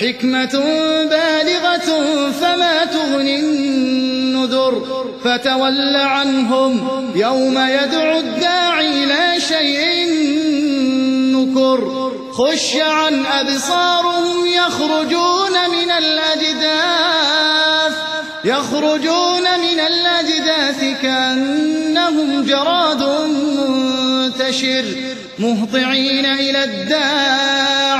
حكمة بالغة فما تغني النذر فتول عنهم يوم يدعو الداعي لا شيء نكر خش عن أبصارهم يخرجون من الأجداث يخرجون من الأجداث كأنهم جراد منتشر مهطعين إلى الداع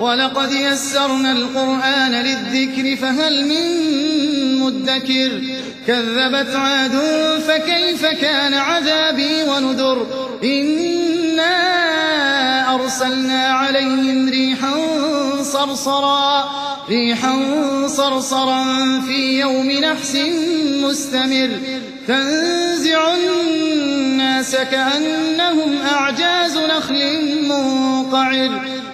ولقد يسرنا القرآن للذكر فهل من مدكر؟ كذبت عاد فكيف كان عذابي ونذر إنا أرسلنا عليهم ريحا صرصرا ريحا صرصرا في يوم نحس مستمر. تنزع الناس كأنهم أعجاز نخل منقعر.